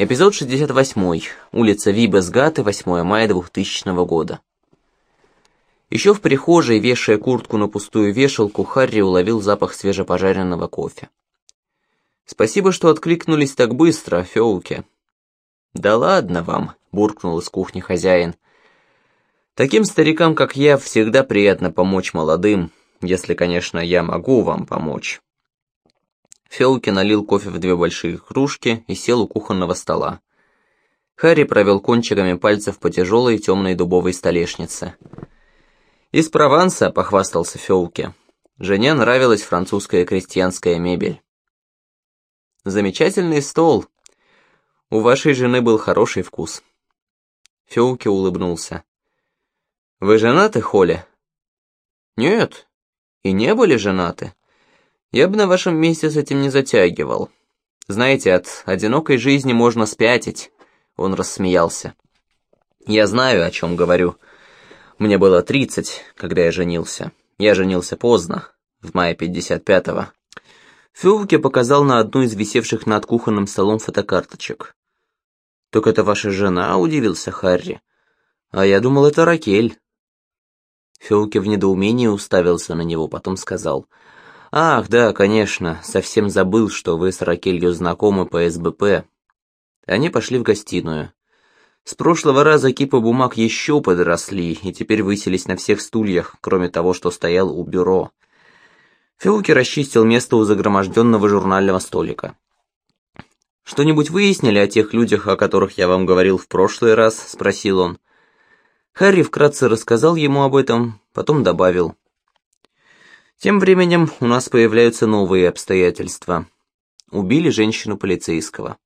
Эпизод 68. Улица Вибесгаты, 8 мая 2000 года. Еще в прихожей, вешая куртку на пустую вешалку, Харри уловил запах свежепожаренного кофе. «Спасибо, что откликнулись так быстро, Феуке». «Да ладно вам», — буркнул из кухни хозяин. «Таким старикам, как я, всегда приятно помочь молодым, если, конечно, я могу вам помочь». Фелки налил кофе в две большие кружки и сел у кухонного стола. Харри провел кончиками пальцев по тяжелой темной дубовой столешнице. «Из Прованса», — похвастался Феуке. Жене нравилась французская крестьянская мебель. «Замечательный стол. У вашей жены был хороший вкус». Феуке улыбнулся. «Вы женаты, Холли?» «Нет, и не были женаты. Я бы на вашем месте с этим не затягивал. Знаете, от одинокой жизни можно спятить. Он рассмеялся. Я знаю, о чем говорю. Мне было тридцать, когда я женился. Я женился поздно, в мае пятьдесят пятого. Фювке показал на одну из висевших над кухонным столом фотокарточек. «Так это ваша жена?» — удивился Харри. «А я думал, это Ракель». Фювке в недоумении уставился на него, потом сказал — «Ах, да, конечно, совсем забыл, что вы с Ракелью знакомы по СБП». Они пошли в гостиную. С прошлого раза кипы бумаг еще подросли и теперь высились на всех стульях, кроме того, что стоял у бюро. Филки расчистил место у загроможденного журнального столика. «Что-нибудь выяснили о тех людях, о которых я вам говорил в прошлый раз?» — спросил он. Харри вкратце рассказал ему об этом, потом добавил. Тем временем у нас появляются новые обстоятельства. Убили женщину полицейского.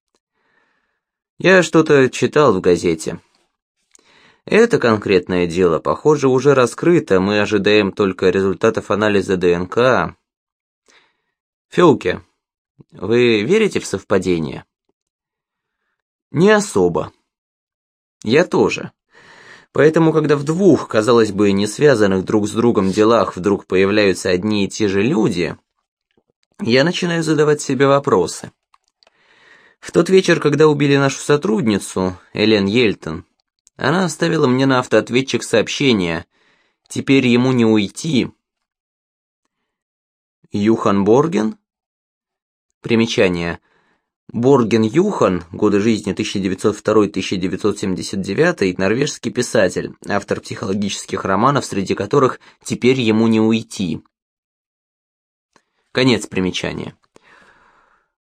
Я что-то читал в газете. Это конкретное дело, похоже, уже раскрыто, мы ожидаем только результатов анализа ДНК. Фёлке, вы верите в совпадение? Не особо. Я тоже. Поэтому, когда в двух, казалось бы, не связанных друг с другом делах вдруг появляются одни и те же люди, я начинаю задавать себе вопросы. В тот вечер, когда убили нашу сотрудницу, Элен Ельтон, она оставила мне на автоответчик сообщение «Теперь ему не уйти». Юхан Борген? Примечание – Борген Юхан, годы жизни 1902-1979, норвежский писатель, автор психологических романов, среди которых «Теперь ему не уйти». Конец примечания.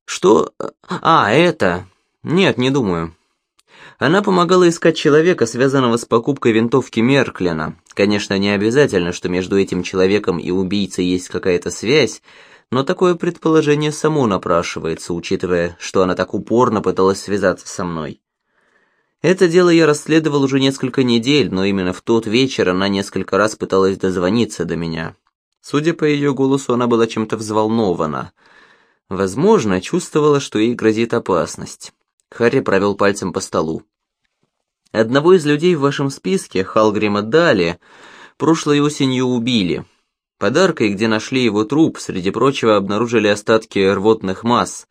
Что? А, это... Нет, не думаю. Она помогала искать человека, связанного с покупкой винтовки Мерклина. Конечно, не обязательно, что между этим человеком и убийцей есть какая-то связь, но такое предположение само напрашивается, учитывая, что она так упорно пыталась связаться со мной. Это дело я расследовал уже несколько недель, но именно в тот вечер она несколько раз пыталась дозвониться до меня. Судя по ее голосу, она была чем-то взволнована. Возможно, чувствовала, что ей грозит опасность. Харри провел пальцем по столу. Одного из людей в вашем списке, Халгрима Дали, прошлой осенью убили. Подаркой, где нашли его труп, среди прочего обнаружили остатки рвотных масс.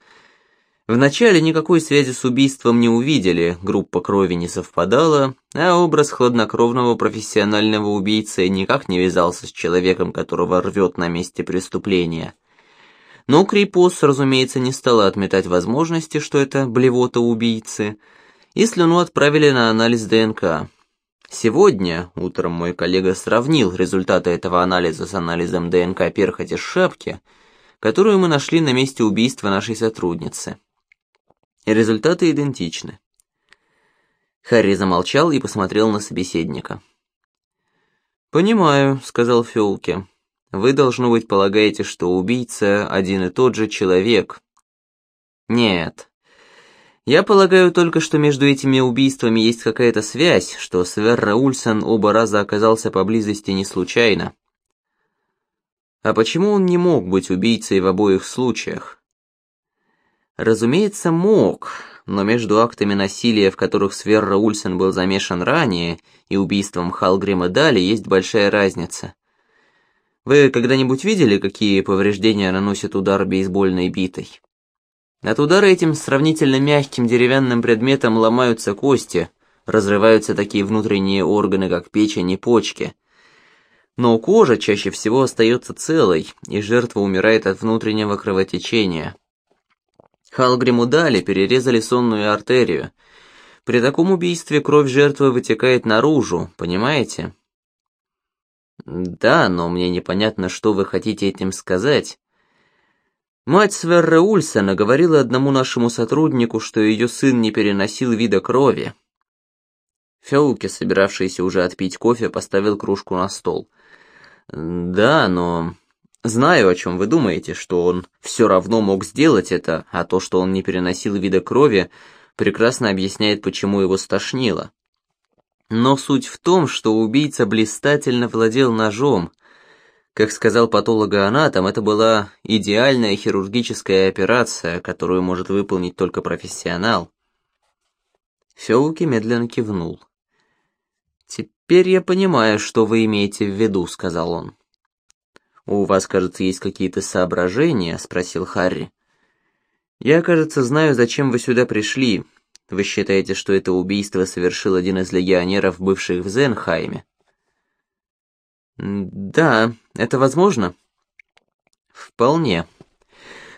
Вначале никакой связи с убийством не увидели, группа крови не совпадала, а образ хладнокровного профессионального убийцы никак не вязался с человеком, которого рвет на месте преступления. Но Крипос, разумеется, не стала отметать возможности, что это блевота убийцы, и слюну отправили на анализ ДНК. Сегодня утром мой коллега сравнил результаты этого анализа с анализом ДНК перхоти шапки, которую мы нашли на месте убийства нашей сотрудницы. Результаты идентичны. Харри замолчал и посмотрел на собеседника. «Понимаю», — сказал Фёлке. «Вы, должно быть, полагаете, что убийца один и тот же человек». «Нет, я полагаю только, что между этими убийствами есть какая-то связь, что Сверра Ульсон оба раза оказался поблизости не случайно. А почему он не мог быть убийцей в обоих случаях? Разумеется, мог, но между актами насилия, в которых Сверра Ульсон был замешан ранее, и убийством Халгрима Дали есть большая разница. Вы когда-нибудь видели, какие повреждения наносит удар бейсбольной битой? От удара этим сравнительно мягким деревянным предметом ломаются кости, разрываются такие внутренние органы, как печень и почки. Но кожа чаще всего остается целой, и жертва умирает от внутреннего кровотечения. Халгриму дали, перерезали сонную артерию. При таком убийстве кровь жертвы вытекает наружу, понимаете? Да, но мне непонятно, что вы хотите этим сказать. Мать Сверра Ульсона говорила одному нашему сотруднику, что ее сын не переносил вида крови. Феуке, собиравшийся уже отпить кофе, поставил кружку на стол. «Да, но знаю, о чем вы думаете, что он все равно мог сделать это, а то, что он не переносил вида крови, прекрасно объясняет, почему его стошнило. Но суть в том, что убийца блистательно владел ножом. Как сказал патологоанатом, это была идеальная хирургическая операция, которую может выполнить только профессионал. Феуки медленно кивнул. «Теперь я понимаю, что вы имеете в виду», — сказал он. «У вас, кажется, есть какие-то соображения?» — спросил Харри. «Я, кажется, знаю, зачем вы сюда пришли. Вы считаете, что это убийство совершил один из легионеров, бывших в Зенхайме?» «Да, это возможно?» «Вполне».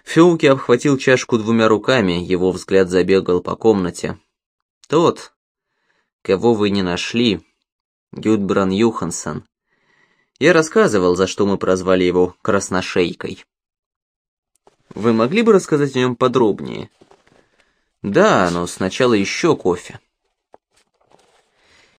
Феуки обхватил чашку двумя руками, его взгляд забегал по комнате. «Тот, кого вы не нашли, Гюдбран Юхансон. Я рассказывал, за что мы прозвали его «красношейкой». Вы могли бы рассказать о нем подробнее? Да, но сначала еще кофе.